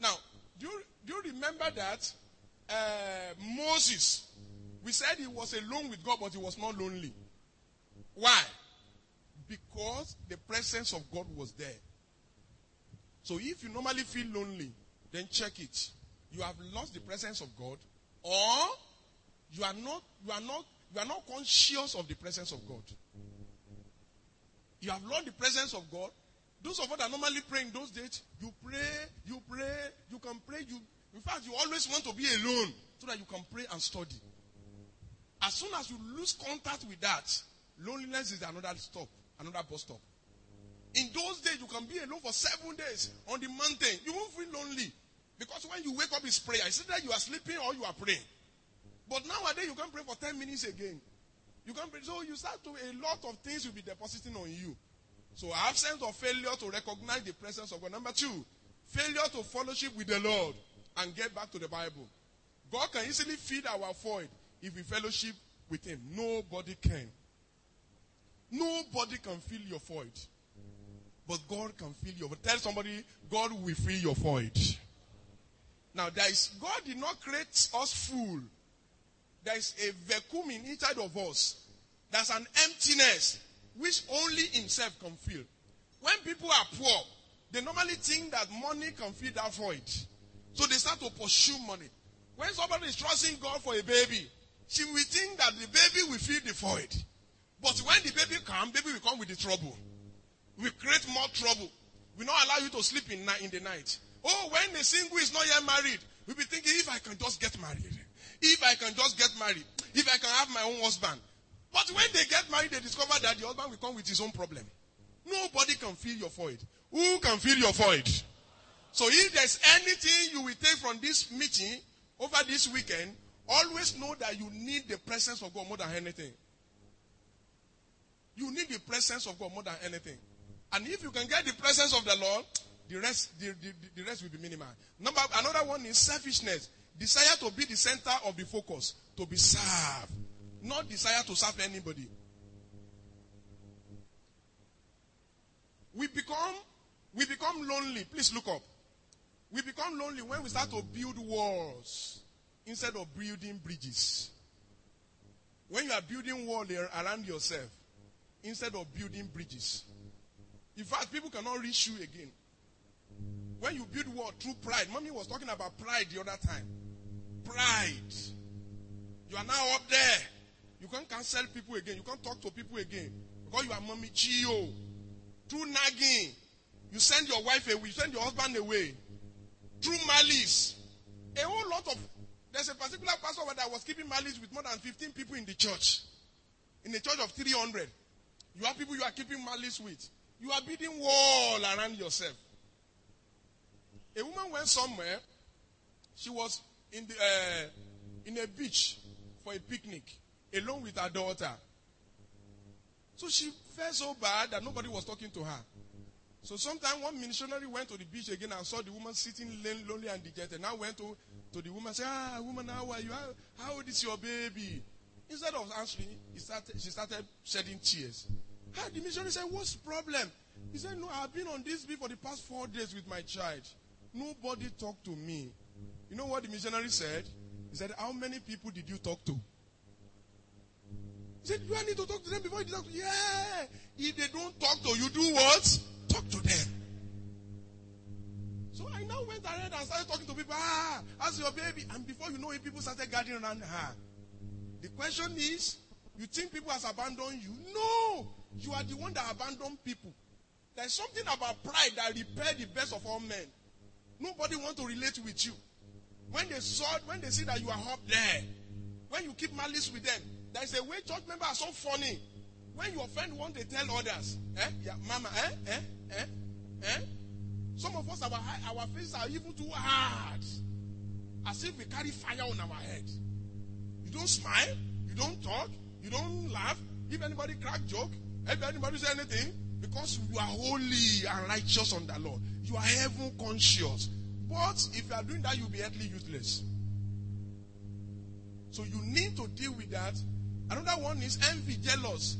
Now, do you, do you remember that uh, Moses, we said he was alone with God, but he was not lonely. Why? Because the presence of God was there. So if you normally feel lonely, then check it. You have lost the presence of God, or you are not, you are not, you are not conscious of the presence of God. You have lost the presence of God. Those of us that normally pray in those days, you pray, you pray, you can pray, you in fact you always want to be alone so that you can pray and study. As soon as you lose contact with that, loneliness is another stop, another bus stop. In those days, you can be alone for seven days on the mountain. You won't feel lonely. Because when you wake up, it's prayer. It's either you are sleeping or you are praying. But nowadays, you can pray for 10 minutes again. You can pray. So you start to, a lot of things will be depositing on you. So absence of failure to recognize the presence of God. Number two, failure to fellowship with the Lord and get back to the Bible. God can easily feed our void if we fellowship with Him. Nobody can. Nobody can fill your void. But God can fill your void. Tell somebody, God will fill your void. Now, there is, God did not create us full. There is a vacuum in inside of us. There's an emptiness which only Himself can fill. When people are poor, they normally think that money can fill that void. So they start to pursue money. When somebody is trusting God for a baby, she will think that the baby will fill the void. But when the baby comes, baby will come with the trouble. We create more trouble. We not allow you to sleep in, in the night. Oh, when the single is not yet married, we'll be thinking if I can just get married. If I can just get married. If I can have my own husband. But when they get married, they discover that the husband will come with his own problem. Nobody can fill your void. Who can fill your void? So if there's anything you will take from this meeting over this weekend, always know that you need the presence of God more than anything. You need the presence of God more than anything. And if you can get the presence of the Lord, the rest, the, the, the rest will be minimal. Number, another one is selfishness. Desire to be the center of the focus, to be served. Not desire to serve anybody. We become, we become lonely. Please look up. We become lonely when we start to build walls instead of building bridges. When you are building wall around yourself instead of building bridges. In fact, people cannot reach you again. When you build wall through pride, mommy was talking about pride the other time. Pride. You are now up there. You can't cancel people again. You can't talk to people again. Because you are mommy Chio. Through nagging. You send your wife away. You send your husband away. Through malice. A whole lot of. There's a particular pastor that was keeping malice with more than 15 people in the church. In a church of 300. You have people you are keeping malice with. You are building wall around yourself. A woman went somewhere. She was in the uh, in a beach for a picnic alone with her daughter. So she felt so bad that nobody was talking to her. So sometime one missionary went to the beach again and saw the woman sitting lonely and dejected. Now went to, to the woman and said, Ah, woman, how are you? How, how old is your baby? Instead of answering, started, she started shedding tears. Ah, the missionary said, What's the problem? He said, No, I've been on this beach for the past four days with my child. Nobody talked to me. You know what the missionary said? He said, How many people did you talk to? He said, Do I need to talk to them before you talk to Yeah. If they don't talk to you, do what? Talk to them. So I now went ahead and started talking to people. Ah, how's your baby? And before you know it, people started gathering around her. The question is, you think people has abandoned you? No! You are the one that abandoned people. There's something about pride that repair the best of all men. Nobody want to relate with you. When they saw, when they see that you are up there, when you keep malice with them, there is a way church members are so funny. When you offend one, they tell others, eh, yeah, mama, eh, eh, eh, eh. Some of us, our our faces are even too hard, as if we carry fire on our head. You don't smile, you don't talk, you don't laugh. If anybody crack joke, if anybody say anything, because you are holy and righteous on the Lord, you are heaven conscious. But if you are doing that, you'll be earthly useless. So you need to deal with that. Another one is envy, jealous,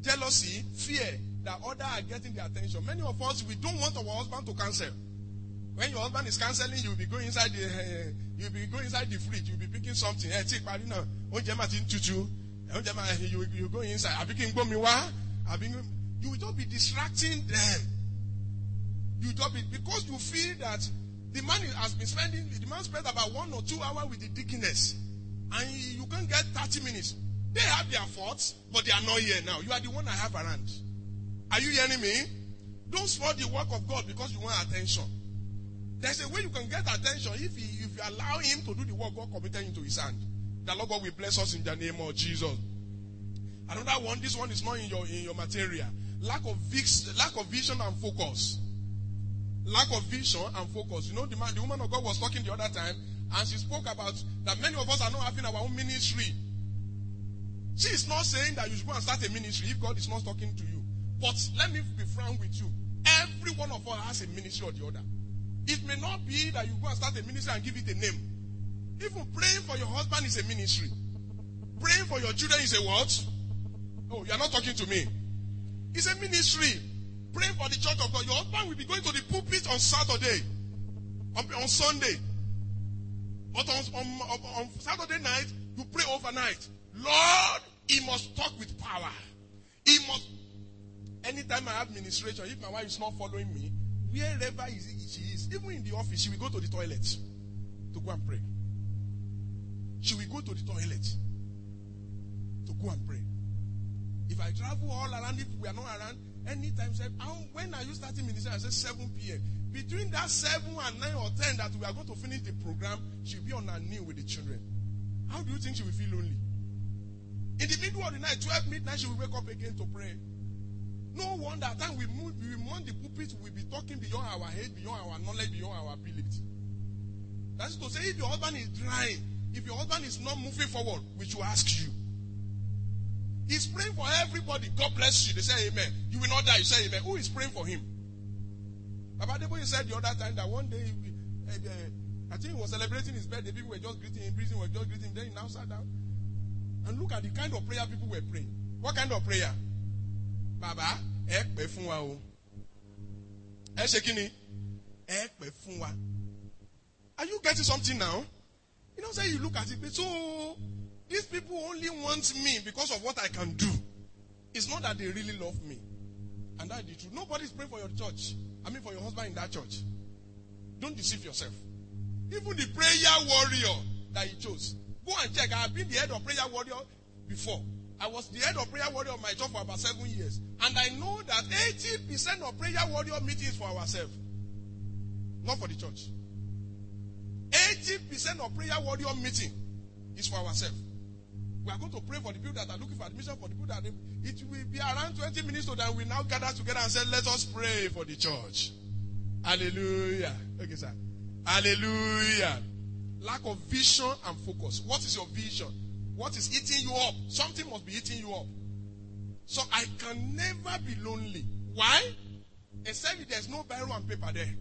jealousy, fear that others are getting the attention. Many of us we don't want our husband to cancel. When your husband is canceling, you'll be going inside the uh, you'll be going inside the fridge. You'll be picking something. Hey, take part, you know. You you go inside. I begin go me I begin. You will just be distracting them. You just be because you feel that the man has been spending the man spent about one or two hours with the deaconess, and you can't get thirty minutes. They have their faults, but they are not here now. You are the one I have around. Are you hearing me? Don't spoil the work of God because you want attention. There's a way you can get attention if, if you allow Him to do the work God committed into His hand. The Lord God will bless us in the name of Jesus. Another one, this one is not in your in your material. Lack of vis, lack of vision and focus. Lack of vision and focus. You know, the man, the woman of God was talking the other time, and she spoke about that many of us are not having our own ministry. She is not saying that you should go and start a ministry if God is not talking to you. But let me be frank with you. Every one of us has a ministry or the other. It may not be that you go and start a ministry and give it a name. Even praying for your husband is a ministry. Praying for your children is a what? Oh, you are not talking to me. It's a ministry. Praying for the church of God. Your husband will be going to the pulpit on Saturday, on, on Sunday. But on, on, on Saturday night, you pray overnight. Lord, he must talk with power. He must. Anytime I have ministration, if my wife is not following me, wherever she is, even in the office, she will go to the toilet to go and pray. She will go to the toilet to go and pray. If I travel all around, if we are not around, anytime, say, when are you starting ministry? I say 7 p.m. Between that 7 and 9 or 10 that we are going to finish the program, she'll be on her knee with the children. How do you think she will feel lonely? In the middle of the night, 12 midnight, she will wake up again to pray. No wonder that we move, we mount the pulpit, we'll be talking beyond our head, beyond our knowledge, beyond our ability. That's to say, if your husband is drying, if your husband is not moving forward, we should ask you. He's praying for everybody. God bless you. They say amen. You will not die. You say amen. Who is praying for him? About Baba Debo said the other time that one day, uh, uh, I think he was celebrating his birthday. People were just greeting him, prison were just greeting him. Then he now sat down. And look at the kind of prayer people were praying. What kind of prayer? Baba, ẹ pẹ́ fún wa o. Ẹ ṣe kí ni? Ẹ pẹ́ fún wa. Are you getting something now? You know, say you look at it, so these people only want me because of what I can do. It's not that they really love me. And that's truth. Nobody's praying for your church. I mean, for your husband in that church. Don't deceive yourself. Even the prayer warrior that he chose. Go and check. I have been the head of prayer warrior before. I was the head of prayer warrior of my church for about seven years. And I know that 80% of prayer warrior meetings for ourselves. Not for the church. 80% of prayer warrior meeting is for ourselves. We are going to pray for the people that are looking for admission, for the people that it will be around 20 minutes so that we now gather together and say, let us pray for the church. Hallelujah. Okay, sir. Hallelujah. Lack of vision and focus. What is your vision? What is eating you up? Something must be eating you up. So I can never be lonely. Why? Except if there's no Bible and paper there.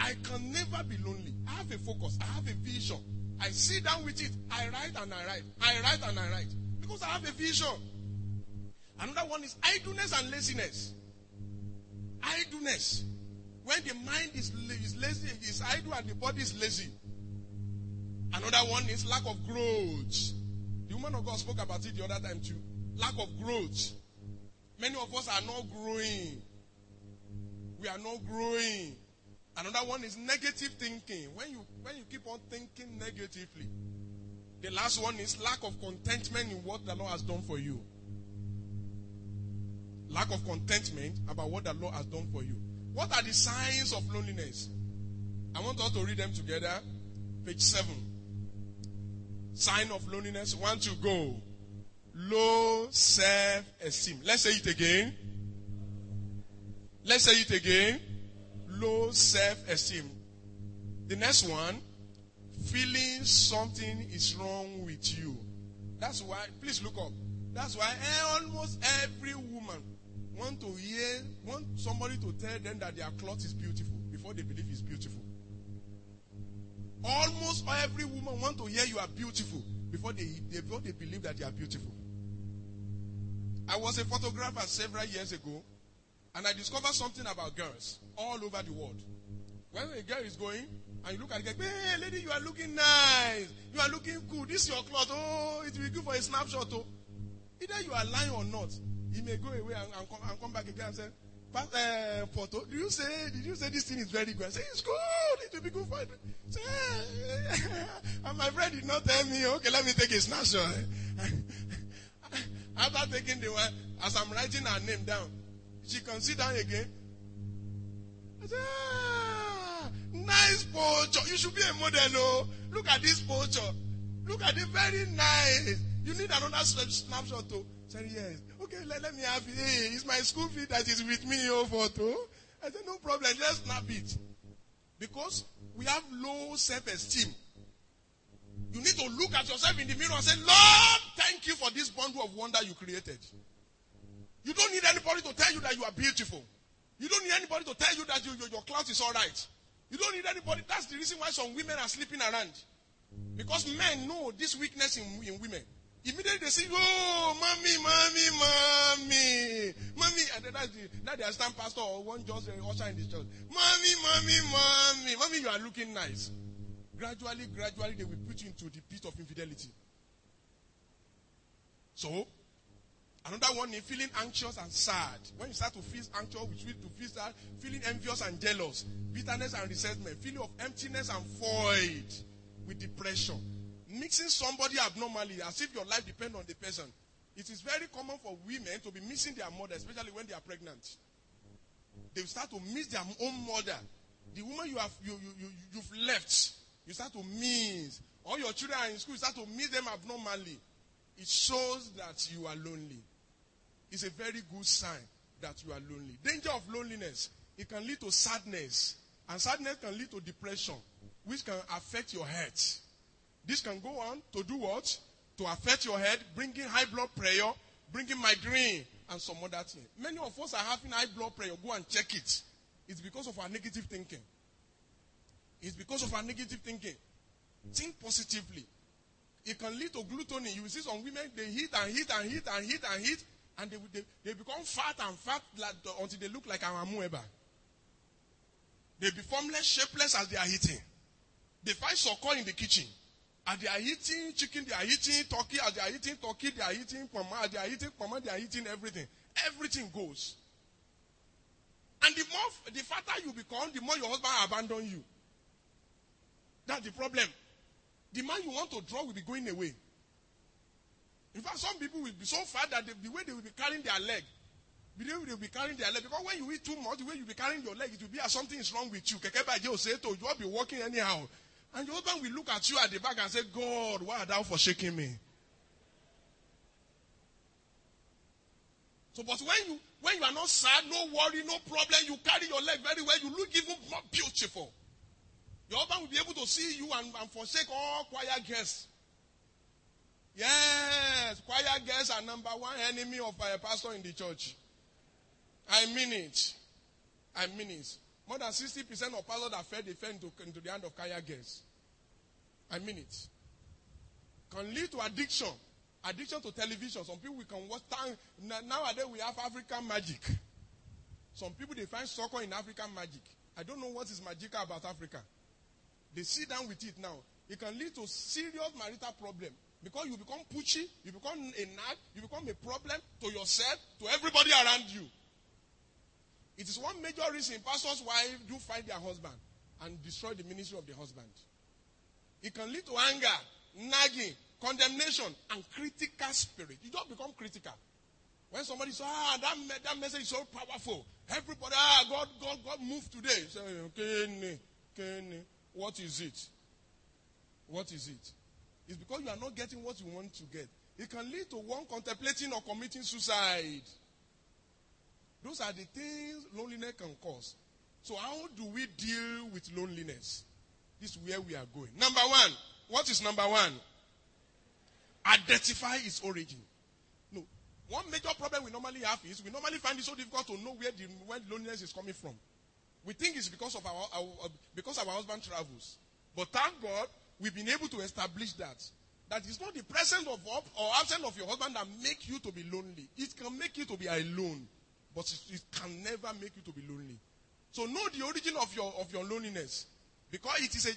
I can never be lonely. I have a focus. I have a vision. I sit down with it. I write and I write. I write and I write. Because I have a vision. Another one is idleness and laziness. Idleness. When the mind is, is lazy, is idle and the body is lazy. Another one is lack of growth. The woman of God spoke about it the other time too. Lack of growth. Many of us are not growing. We are not growing. Another one is negative thinking. When you when you keep on thinking negatively. The last one is lack of contentment in what the Lord has done for you. Lack of contentment about what the Lord has done for you. What are the signs of loneliness? I want us to read them together. Page 7. Sign of loneliness. One to go. Low self esteem. Let's say it again. Let's say it again. Low self esteem. The next one. Feeling something is wrong with you. That's why, please look up. That's why almost every woman want to hear, want somebody to tell them that their cloth is beautiful before they believe it's beautiful. Almost every woman want to hear you are beautiful before they, before they believe that they are beautiful. I was a photographer several years ago, and I discovered something about girls all over the world. When a girl is going, and you look at it, hey, lady, you are looking nice. You are looking cool. This is your cloth. Oh, it will be good for a snapshot. Oh. Either you are lying or not. He may go away and, and, come, and come back again and say, uh, photo, do you say, did you say this thing is very good? I say, it's good. It will be good for. Say, <laughs> and my friend did not tell me, okay, let me take a snapshot. <laughs> After taking the one, as I'm writing her name down, she can down again. I say, ah, nice picture. You should be a model, oh. Look at this picture. Look at it, very nice. You need another snapshot, too. Say, yes. Okay, let, let me have it. Hey, it's my school fee that is with me, oh, photo. Oh. I said, no problem, just snap it. Because we have low self-esteem. You need to look at yourself in the mirror and say, Lord, thank you for this bundle of wonder you created. You don't need anybody to tell you that you are beautiful. You don't need anybody to tell you that you, your, your clout is all right. You don't need anybody. That's the reason why some women are sleeping around. Because men know this weakness in, in women. Immediately they say, Oh, mommy, mommy, mommy, mommy. And then that's the, that the assistant pastor or one just uh, usher in this church. Mommy, mommy, mommy. Mommy, you are looking nice. Gradually, gradually, they will put you into the pit of infidelity. So, another one is feeling anxious and sad. When you start to feel anxious, which means to feel sad, feeling envious and jealous, bitterness and resentment, feeling of emptiness and void with depression mixing somebody abnormally as if your life depends on the person. It is very common for women to be missing their mother, especially when they are pregnant. They start to miss their own mother. The woman you have you, you, you you've left, you start to miss. All your children are in school, you start to miss them abnormally. It shows that you are lonely. It's a very good sign that you are lonely. Danger of loneliness. It can lead to sadness. And sadness can lead to depression, which can affect your health. This can go on to do what? To affect your head, bringing high blood pressure, bringing migraine, and some other thing. Many of us are having high blood pressure. Go and check it. It's because of our negative thinking. It's because of our negative thinking. Think positively. It can lead to gluttony. You see some women, they hit and hit and hit and hit and hit, and they, they, they become fat and fat like, until they look like an amoeba. They become less shapeless as they are eating. They find succor in the kitchen. As they are eating chicken, they are eating turkey. As they are eating turkey, they are eating pama. As they are eating pama, they are eating everything. Everything goes. And the more, the fatter you become, the more your husband abandon you. That's the problem. The man you want to draw will be going away. In fact, some people will be so fat that they, the way they will be carrying their leg, the way they will be carrying their leg, because when you eat too much, the way you will be carrying your leg, it will be as something is wrong with you. You will be walking anyhow. And your husband will look at you at the back and say, God, why are thou forsaking me? So, but when you when you are not sad, no worry, no problem, you carry your leg very well, you look even more beautiful. Your husband will be able to see you and, and forsake all choir guests. Yes, choir guests are number one enemy of a pastor in the church. I mean it. I mean it. More than 60% of pastors that fed, they fell into, into the hand of choir guests. I mean it. Can lead to addiction. Addiction to television. Some people we can watch. Nowadays we have African magic. Some people they find soccer in African magic. I don't know what is magical about Africa. They sit down with it now. It can lead to serious marital problem. Because you become pushy, you become a nag, you become a problem to yourself, to everybody around you. It is one major reason pastors' wives do find their husband and destroy the ministry of the husband. It can lead to anger, nagging, condemnation, and critical spirit. You just become critical. When somebody says, ah, that, that message is so powerful. Everybody, ah, God, God, God moved today. You say, what is it? What is it? It's because you are not getting what you want to get. It can lead to one contemplating or committing suicide. Those are the things loneliness can cause. So, how do we deal with loneliness? This is where we are going. Number one. What is number one? Identify its origin. No. One major problem we normally have is we normally find it so difficult to know where the where loneliness is coming from. We think it's because of our, our uh, because our husband travels. But thank God we've been able to establish that. That it's not the presence of or absence of your husband that make you to be lonely. It can make you to be alone, but it, can never make you to be lonely. So know the origin of your of your loneliness. Because it is a,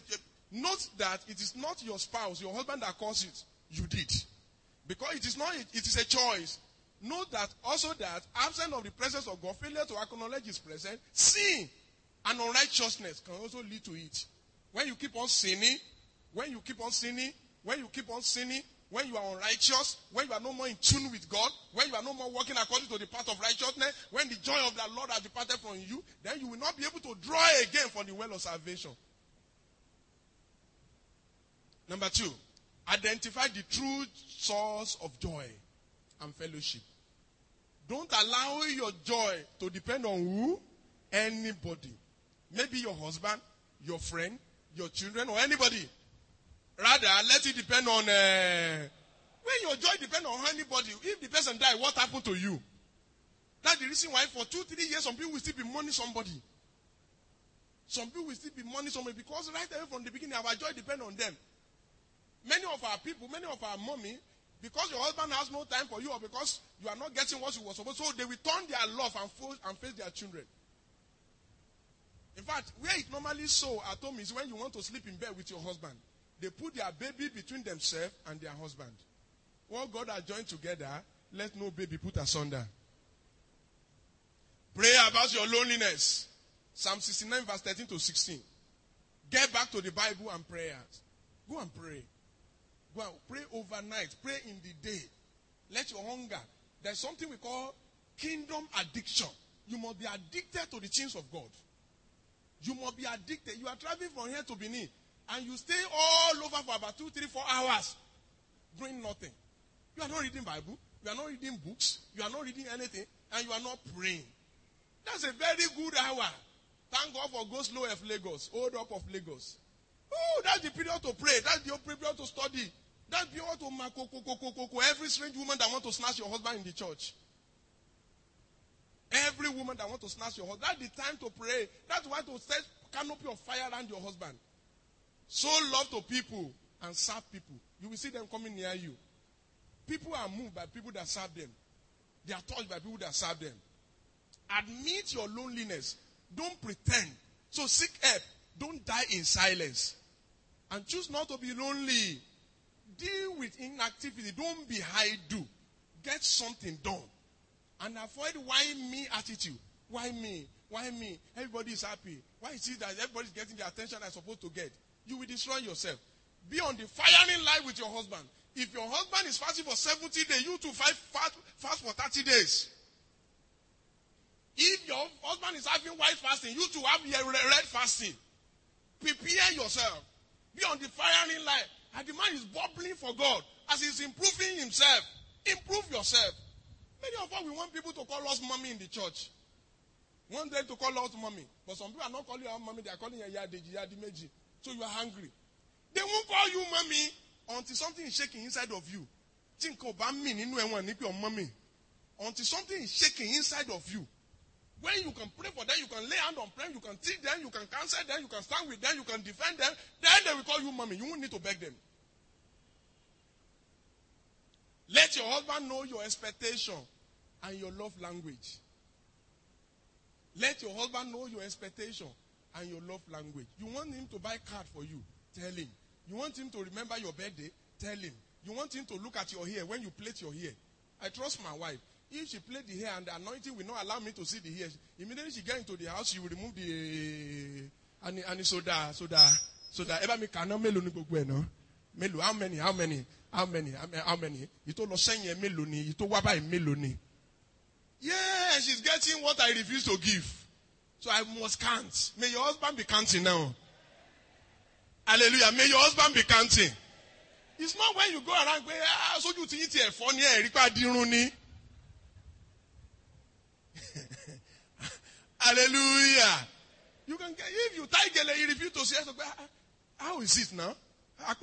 note that it is not your spouse, your husband that caused it. You did. Because it is not, it is a choice. Note that also that absent of the presence of God, failure to acknowledge His presence, sin and unrighteousness can also lead to it. When you keep on sinning, when you keep on sinning, when you keep on sinning, when you are unrighteous, when you are no more in tune with God, when you are no more walking according to the path of righteousness, when the joy of the Lord has departed from you, then you will not be able to draw again from the well of salvation. Number two, identify the true source of joy and fellowship. Don't allow your joy to depend on who? Anybody. Maybe your husband, your friend, your children, or anybody. Rather, let it depend on. Uh, when your joy depends on anybody, if the person die, what happened to you? That's the reason why for two, three years, some people will still be mourning somebody. Some people will still be mourning somebody because right away from the beginning, our joy depends on them. Many of our people, many of our mommy, because your husband has no time for you or because you are not getting what you were supposed to, so they will turn their love and, force, and face their children. In fact, where it normally so at home is when you want to sleep in bed with your husband. They put their baby between themselves and their husband. What God has joined together, let no baby put asunder. Pray about your loneliness. Psalm 69, verse 13 to 16. Get back to the Bible and prayers. Go and pray. Go and pray overnight. Pray in the day. Let your hunger. There's something we call kingdom addiction. You must be addicted to the things of God. You must be addicted. You are traveling from here to Benin and you stay all over for about two, three, four hours doing nothing. You are not reading Bible. You are not reading books. You are not reading anything. And you are not praying. That's a very good hour. Thank God for Go Slow of Lagos. Hold up of Lagos. Oh, that's the period to pray. That's the period to study. That's the period to mark every strange woman that want to snatch your husband in the church. Every woman that want to snatch your husband. That's the time to pray. That's why to set canopy of fire around your husband. Show love to people and serve people. You will see them coming near you. People are moved by people that serve them. They are touched by people that serve them. Admit your loneliness. Don't pretend. So seek help. Don't die in silence. And choose not to be lonely. Deal with inactivity. Don't be high do. Get something done. And avoid why me attitude. Why me? Why me? Everybody is happy. Why is it that everybody's getting the attention I'm supposed to get? You will destroy yourself. Be on the firing line with your husband. If your husband is fasting for 70 days, you too fast, fast for 30 days. If your husband is having white fasting, you too have red fasting. Prepare yourself. Be on the firing line. And the man is bubbling for God as he's improving himself. Improve yourself. Many of us, we want people to call us mommy in the church. We want them to call us mommy. But some people are not calling you mommy, they are calling you Yadeji, Yadimeji. So you are hungry. They won't call you mommy until something is shaking inside of you. Think about me, nínú ẹ̀wọ̀n ní pé ọ mommy. Until something is shaking inside of you. When you can pray for them, you can lay hand on them, you can teach them, you can counsel them, you can stand with them, you can defend them. Then they will call you mommy. You won't need to beg them. Let your husband know your expectation and your love language. Let your husband know your expectation and your love language. You want him to buy card for you, tell him. You want him to remember your birthday, tell him. You want him to look at your hair when you plait your hair. I trust my wife. If she plait the hair and the anointing will not allow me to see the hair, immediately she get into the house, she will remove the and and soda, soda, soda. Ever me kana mélòó ni gbogbo ẹ̀? Mélòó? How many? How many? How many? How many? Ìtò lọ sẹ́yìn ẹ̀ mélòó ni? Ìtò wá báyìí mélòó? Yeah, she's getting what I refuse to give. So I must count. May your husband be counting now. Hallelujah. May your husband be counting. It's not when you go around pé ah sójú tí yín ti ẹ̀fọ́ ní ẹ̀rí pa dirun ni. <laughs> Hallelujah. You can get if you tie gele you refuse to say so ah, how is it now? Ah,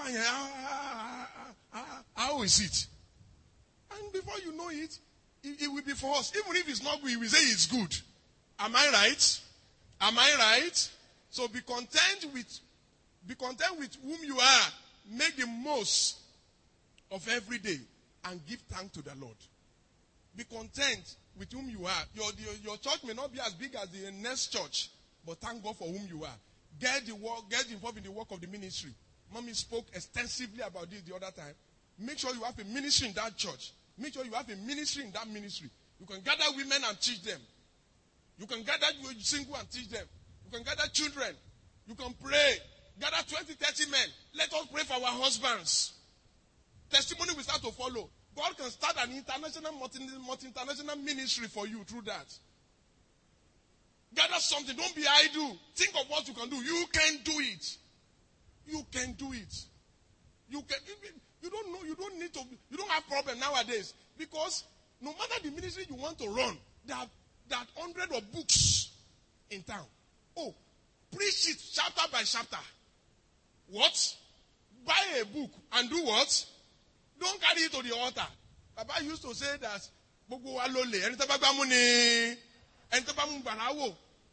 ah, how is it? And before you know it, it, it will be for us. Even if it's not good, we will say it's good. Am I right? Am I right? So be content with be content with whom you are. Make the most of every day and give thanks to the Lord. Be content with whom you are. Your, your, your church may not be as big as the next church, but thank God for whom you are. Get the work, get involved in the work of the ministry. Mommy spoke extensively about this the other time. Make sure you have a ministry in that church. Make sure you have a ministry in that ministry. You can gather women and teach them. You can gather single and teach them. You can gather children. You can pray. Gather 20, 30 men. Let us pray for our husbands. Testimony will start to follow. God can start an international, multi, multi-international ministry for you through that. Gather something. Don't be idle. Think of what you can do. You can do it. You can do it. You can. You don't know. You don't need to. You don't have problem nowadays because no matter the ministry you want to run, there are, are hundred of books in town. Oh, preach it chapter by chapter. What? Buy a book and do what? Don't carry it to the altar. Baba used to say that gbogbo wa.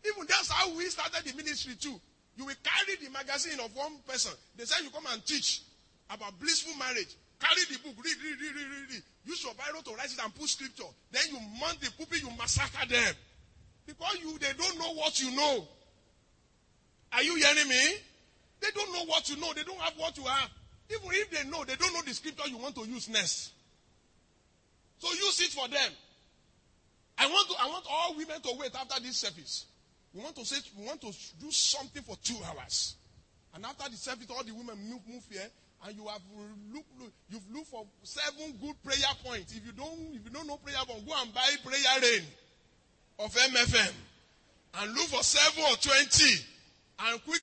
Even that's how we started the ministry too. You will carry the magazine of one person. They say you come and teach about blissful marriage. Carry the book, read, read, read, read, read. Use your Bible to write it and put scripture. Then you mount the pulpit, you massacre them. Because you they don't know what you know. Are you hearing me? They don't know what you know. They don't have what you have. Even if they know, they don't know the scripture you want to use next. So use it for them. I want to, I want all women to wait after this service. We want to say we want to do something for two hours. And after the service, all the women move, move here, and you have look, look, you've looked for seven good prayer points. If you don't, if you don't know prayer point, go and buy prayer rain of MFM, and look for seven or twenty, and quick.